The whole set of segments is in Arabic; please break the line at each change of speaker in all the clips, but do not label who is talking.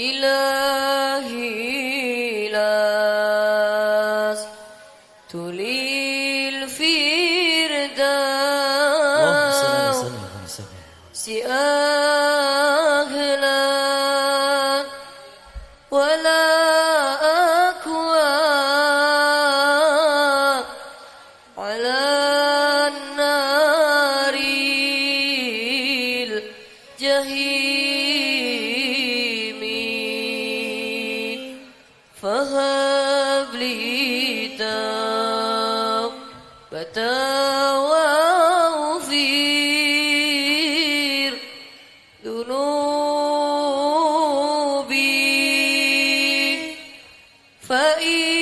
إلهي لاس تولي الفرداس سي أهلا ولا أكوى على الكتاب فتاوى ذنوبي. فإن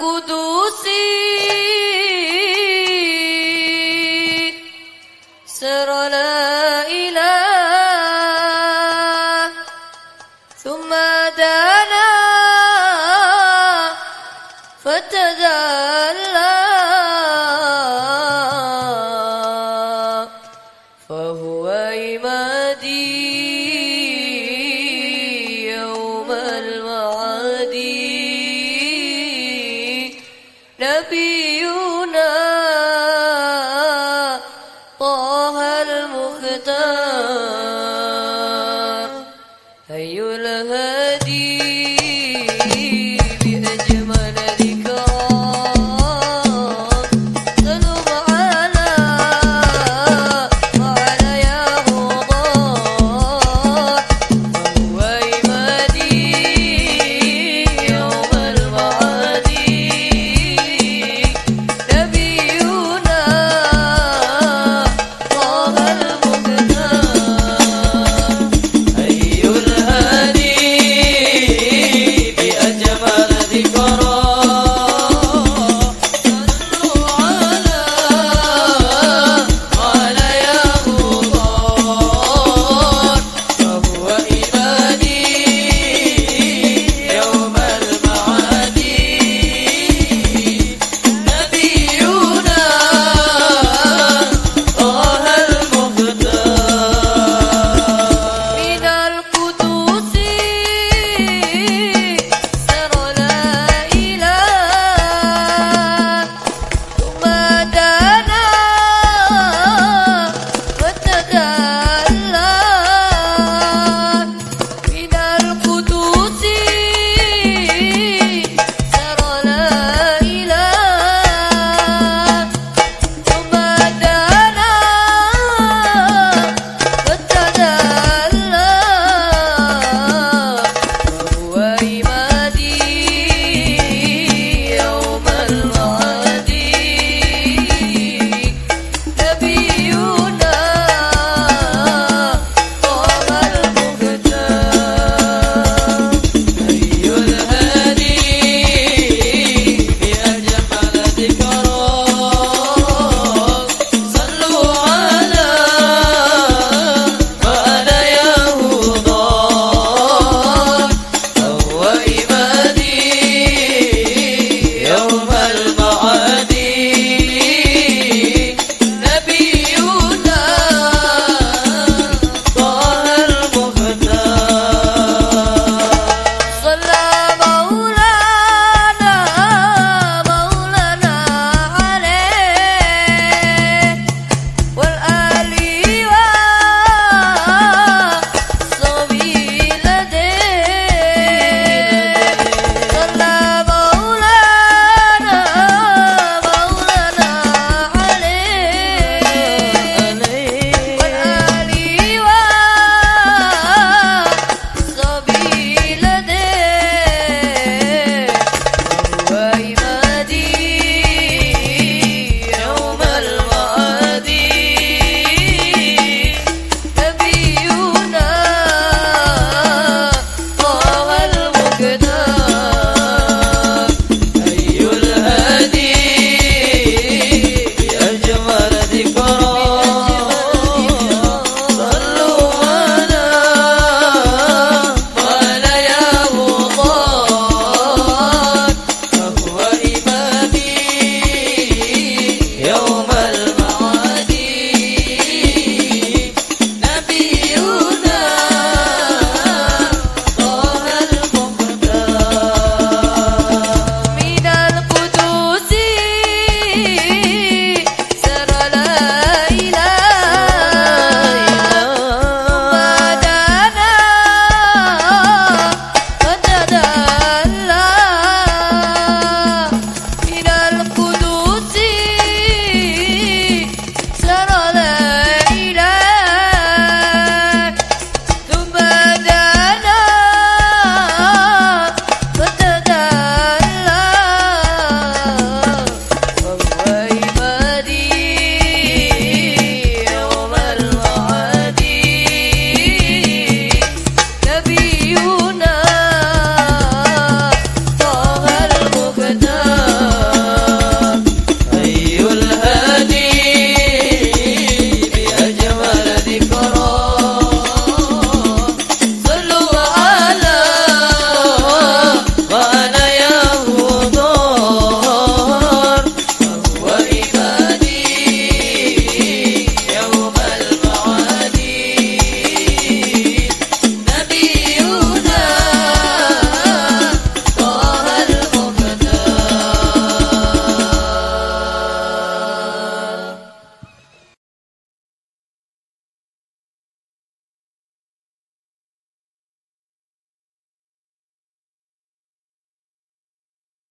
القدوسي سر لا إله